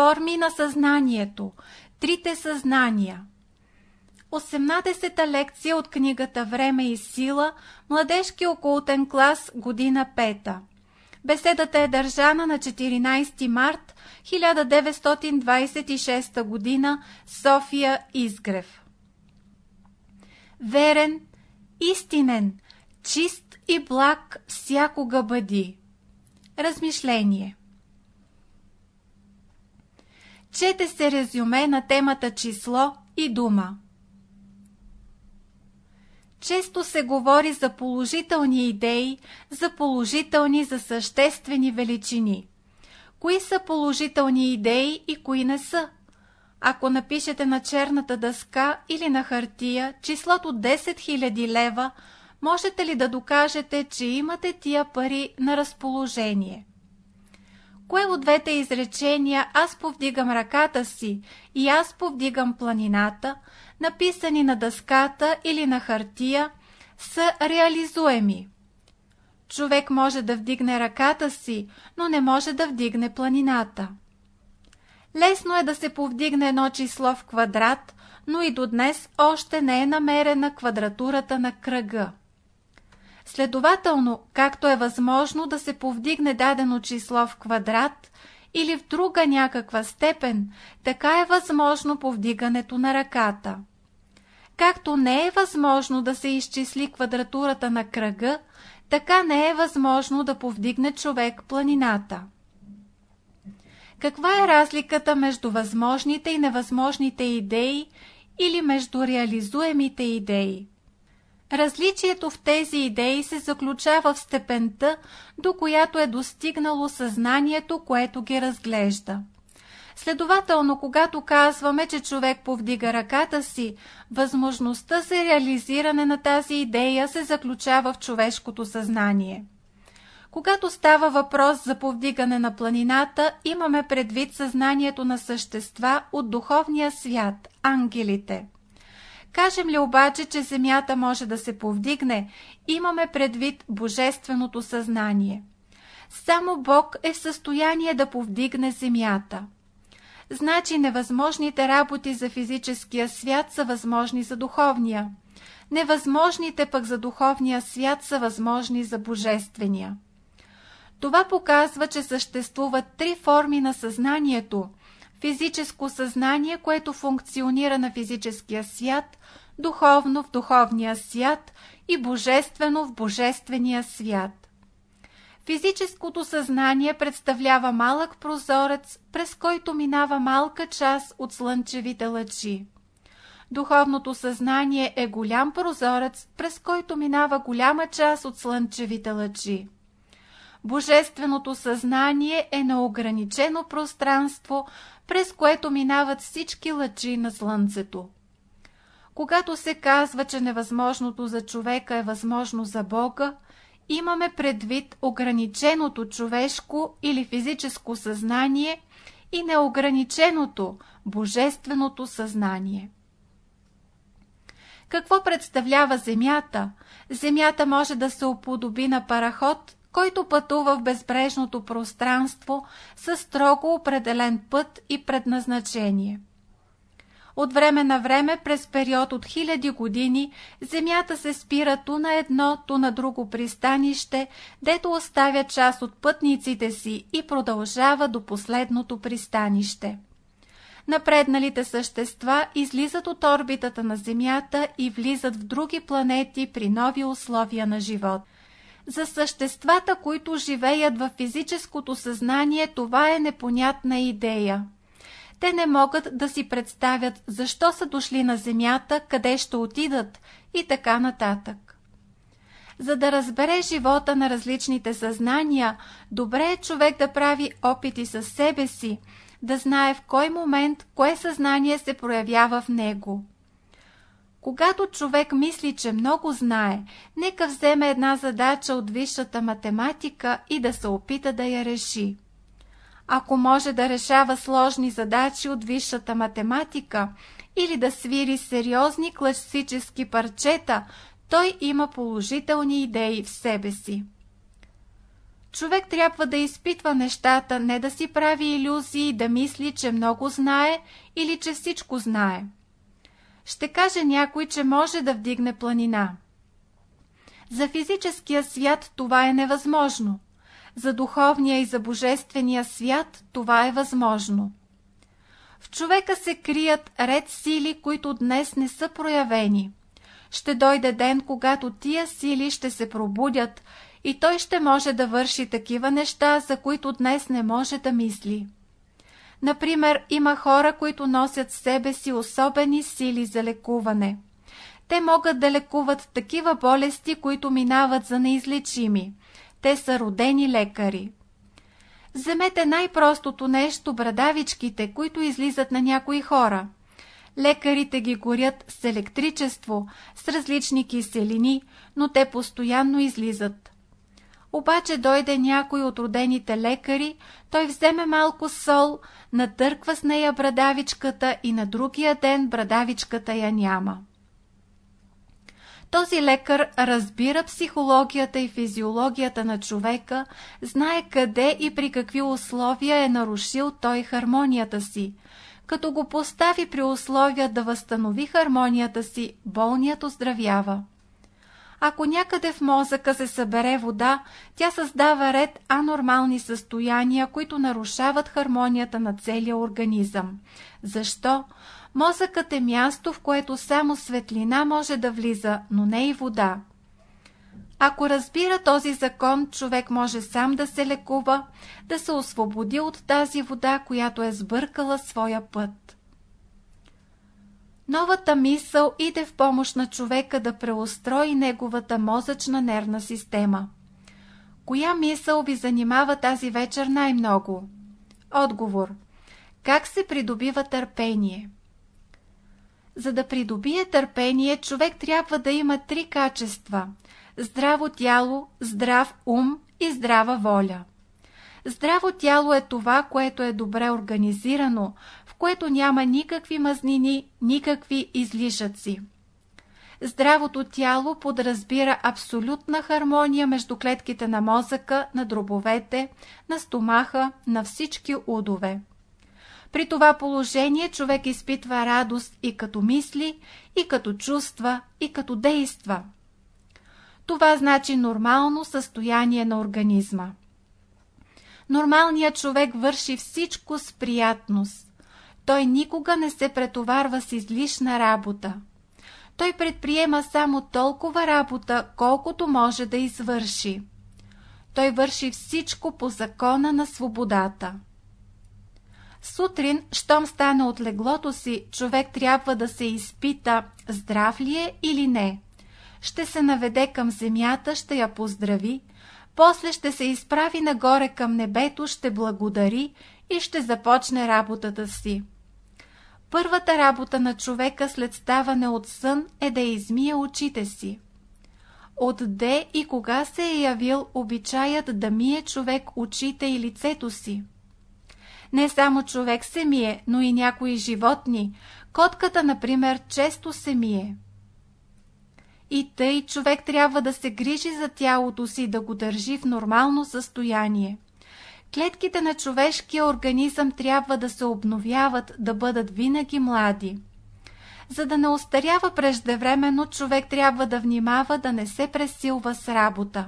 Форми на съзнанието. Трите съзнания. 18-та лекция от книгата Време и сила, младежки окултен клас, година 5. Беседата е държана на 14 март 1926 година, София Изгрев. Верен, истинен, чист и благ всякога бъди. Размишление Чете се резюме на темата число и дума. Често се говори за положителни идеи, за положителни, за съществени величини. Кои са положителни идеи и кои не са? Ако напишете на черната дъска или на хартия числото 10 000 лева, можете ли да докажете, че имате тия пари на разположение? Кое от двете изречения аз повдигам ръката си и аз повдигам планината, написани на дъската или на хартия, са реализуеми? Човек може да вдигне ръката си, но не може да вдигне планината. Лесно е да се повдигне едно число в квадрат, но и до днес още не е намерена квадратурата на кръга. Следователно, както е възможно да се повдигне дадено число в квадрат или в друга някаква степен, така е възможно повдигането на ръката. Както не е възможно да се изчисли квадратурата на кръга, така не е възможно да повдигне човек планината. Каква е разликата между възможните и невъзможните идеи или между реализуемите идеи? Различието в тези идеи се заключава в степента, до която е достигнало съзнанието, което ги разглежда. Следователно, когато казваме, че човек повдига ръката си, възможността за реализиране на тази идея се заключава в човешкото съзнание. Когато става въпрос за повдигане на планината, имаме предвид съзнанието на същества от духовния свят, ангелите. Кажем ли обаче, че Земята може да се повдигне, имаме предвид Божественото съзнание. Само Бог е в състояние да повдигне Земята. Значи невъзможните работи за физическия свят са възможни за духовния. Невъзможните пък за духовния свят са възможни за божествения. Това показва, че съществуват три форми на съзнанието. Физическо съзнание, което функционира на физическия свят, духовно в духовния свят и божествено в божествения свят. Физическото съзнание представлява малък прозорец, през който минава малка част от слънчевите лъчи. Духовното съзнание е голям прозорец, през който минава голяма част от слънчевите лъчи. Божественото съзнание е на ограничено пространство, през което минават всички лъчи на Слънцето. Когато се казва, че невъзможното за човека е възможно за Бога, имаме предвид ограниченото човешко или физическо съзнание и неограниченото божественото съзнание. Какво представлява Земята? Земята може да се уподоби на параход, който пътува в безбрежното пространство със строго определен път и предназначение. От време на време, през период от хиляди години, Земята се спира ту на едно, ту на друго пристанище, дето оставя част от пътниците си и продължава до последното пристанище. Напредналите същества излизат от орбитата на Земята и влизат в други планети при нови условия на живот. За съществата, които живеят в физическото съзнание, това е непонятна идея те не могат да си представят защо са дошли на земята, къде ще отидат и така нататък. За да разбере живота на различните съзнания, добре е човек да прави опити със себе си, да знае в кой момент кое съзнание се проявява в него. Когато човек мисли, че много знае, нека вземе една задача от висшата математика и да се опита да я реши ако може да решава сложни задачи от висшата математика или да свири сериозни класически парчета, той има положителни идеи в себе си. Човек трябва да изпитва нещата, не да си прави иллюзии, да мисли, че много знае или че всичко знае. Ще каже някой, че може да вдигне планина. За физическия свят това е невъзможно. За духовния и за божествения свят това е възможно. В човека се крият ред сили, които днес не са проявени. Ще дойде ден, когато тия сили ще се пробудят и той ще може да върши такива неща, за които днес не може да мисли. Например, има хора, които носят в себе си особени сили за лекуване. Те могат да лекуват такива болести, които минават за неизлечими. Те са родени лекари. Вземете най-простото нещо – брадавичките, които излизат на някои хора. Лекарите ги горят с електричество, с различни киселини, но те постоянно излизат. Обаче дойде някой от родените лекари, той вземе малко сол, натърква с нея брадавичката и на другия ден брадавичката я няма. Този лекар разбира психологията и физиологията на човека, знае къде и при какви условия е нарушил той хармонията си. Като го постави при условия да възстанови хармонията си, болният оздравява. Ако някъде в мозъка се събере вода, тя създава ред анормални състояния, които нарушават хармонията на целия организъм. Защо? Мозъкът е място, в което само светлина може да влиза, но не и вода. Ако разбира този закон, човек може сам да се лекува, да се освободи от тази вода, която е сбъркала своя път. Новата мисъл иде в помощ на човека да преустрои неговата мозъчна нервна система. Коя мисъл ви занимава тази вечер най-много? Отговор. Как се придобива търпение? За да придобие търпение, човек трябва да има три качества – здраво тяло, здрав ум и здрава воля. Здраво тяло е това, което е добре организирано, което няма никакви мазнини, никакви излишъци. Здравото тяло подразбира абсолютна хармония между клетките на мозъка, на дробовете, на стомаха, на всички удове. При това положение човек изпитва радост и като мисли, и като чувства, и като действа. Това значи нормално състояние на организма. Нормалният човек върши всичко с приятност. Той никога не се претоварва с излишна работа. Той предприема само толкова работа, колкото може да извърши. Той върши всичко по закона на свободата. Сутрин, щом стане от леглото си, човек трябва да се изпита здрав ли е или не. Ще се наведе към земята, ще я поздрави, после ще се изправи нагоре към небето, ще благодари и ще започне работата си. Първата работа на човека след ставане от сън е да измие очите си. Отде и кога се е явил обичаят да мие човек очите и лицето си? Не само човек се мие, но и някои животни. Котката, например, често се мие. И тъй човек трябва да се грижи за тялото си, да го държи в нормално състояние. Клетките на човешкия организъм трябва да се обновяват, да бъдат винаги млади. За да не остарява преждевременно, човек трябва да внимава да не се пресилва с работа.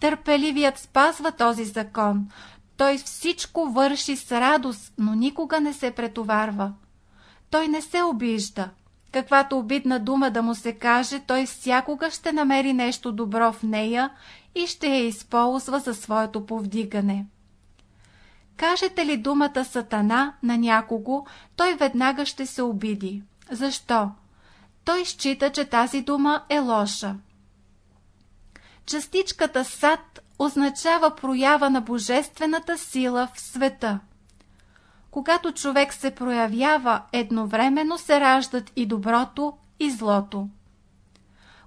Търпеливият спазва този закон, той всичко върши с радост, но никога не се претоварва. Той не се обижда. Каквато обидна дума да му се каже, той всякога ще намери нещо добро в нея и ще я използва за своето повдигане. Кажете ли думата сатана на някого, той веднага ще се обиди. Защо? Той счита, че тази дума е лоша. Частичката сад означава проява на божествената сила в света. Когато човек се проявява, едновременно се раждат и доброто, и злото.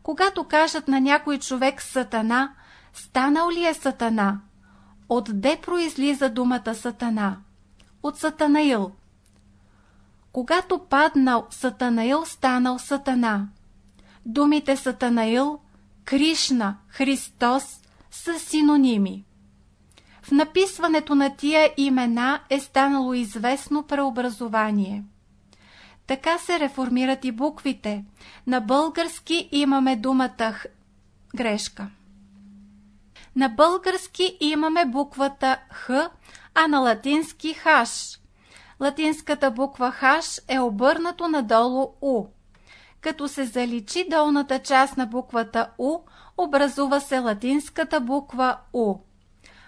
Когато кажат на някой човек сатана, станал ли е сатана? Отде произлиза думата сатана? От сатанаил. Когато паднал сатанаил, станал сатана. Думите сатанаил, Кришна, Христос са синоними. В написването на тия имена е станало известно преобразование. Така се реформират и буквите. На български имаме думата х... грешка. На български имаме буквата Х, а на латински Хаш. Латинската буква Хаш е обърнато надолу У. Като се заличи долната част на буквата У, образува се латинската буква У.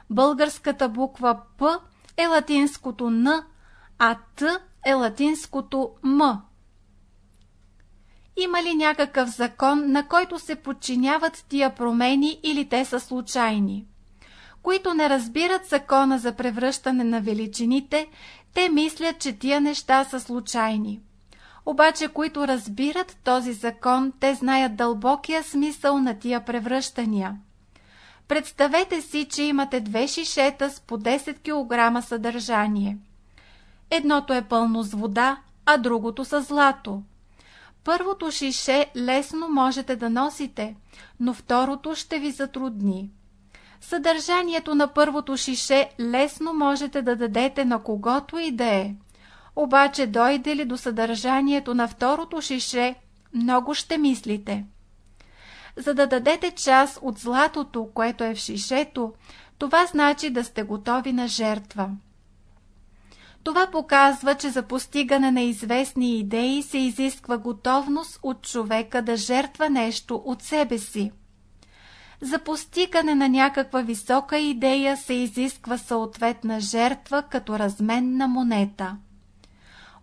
Българската буква П е латинското Н, а Т е латинското М. Има ли някакъв закон, на който се подчиняват тия промени или те са случайни? Които не разбират закона за превръщане на величините, те мислят, че тия неща са случайни. Обаче, които разбират този закон, те знаят дълбокия смисъл на тия превръщания. Представете си, че имате две шишета с по 10 кг съдържание. Едното е пълно с вода, а другото с злато. Първото шише лесно можете да носите, но второто ще ви затрудни. Съдържанието на първото шише лесно можете да дадете на когото и да е. Обаче дойде ли до съдържанието на второто шише, много ще мислите. За да дадете част от златото, което е в шишето, това значи да сте готови на жертва. Това показва, че за постигане на известни идеи се изисква готовност от човека да жертва нещо от себе си. За постигане на някаква висока идея се изисква съответна жертва като разменна монета.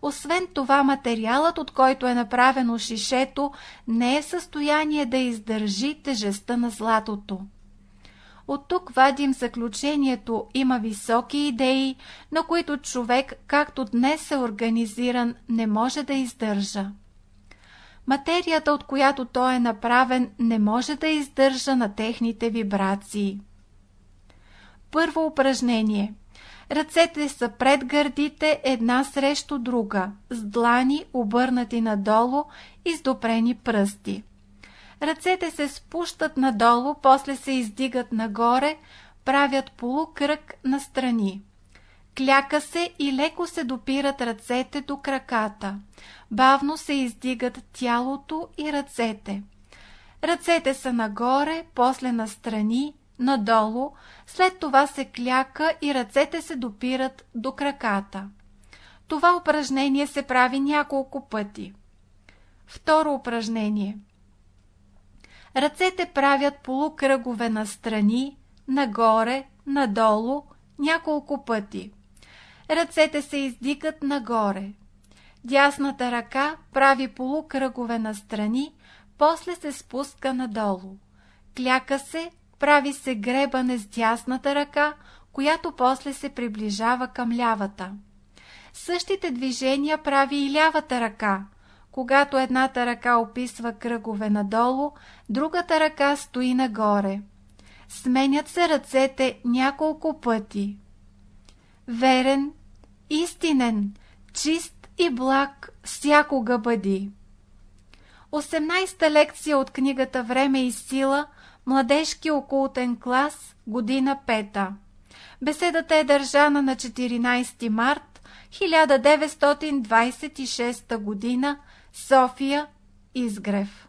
Освен това, материалът, от който е направено шишето, не е в състояние да издържи тежестта на златото. От тук вадим заключението има високи идеи, на които човек, както днес е организиран, не може да издържа. Материята, от която той е направен, не може да издържа на техните вибрации. Първо упражнение. Ръцете са пред гърдите една срещу друга, с длани обърнати надолу и с допрени пръсти. Ръцете се спущат надолу, после се издигат нагоре, правят полукръг настрани. Кляка се и леко се допират ръцете до краката. Бавно се издигат тялото и ръцете. Ръцете са нагоре, после настрани, надолу, след това се кляка и ръцете се допират до краката. Това упражнение се прави няколко пъти. Второ упражнение – Ръцете правят полукръгове настрани, нагоре, надолу, няколко пъти. Ръцете се издигат нагоре. Дясната ръка прави полукръгове настрани, после се спуска надолу. Кляка се, прави се гребане с дясната ръка, която после се приближава към лявата. Същите движения прави и лявата ръка, когато едната ръка описва кръгове надолу, другата ръка стои нагоре. Сменят се ръцете няколко пъти. Верен, истинен, чист и благ всякога бъди. 18-та лекция от книгата Време и сила, младежки окултен клас, година пета. Беседата е държана на 14 март 1926 година София Изгрев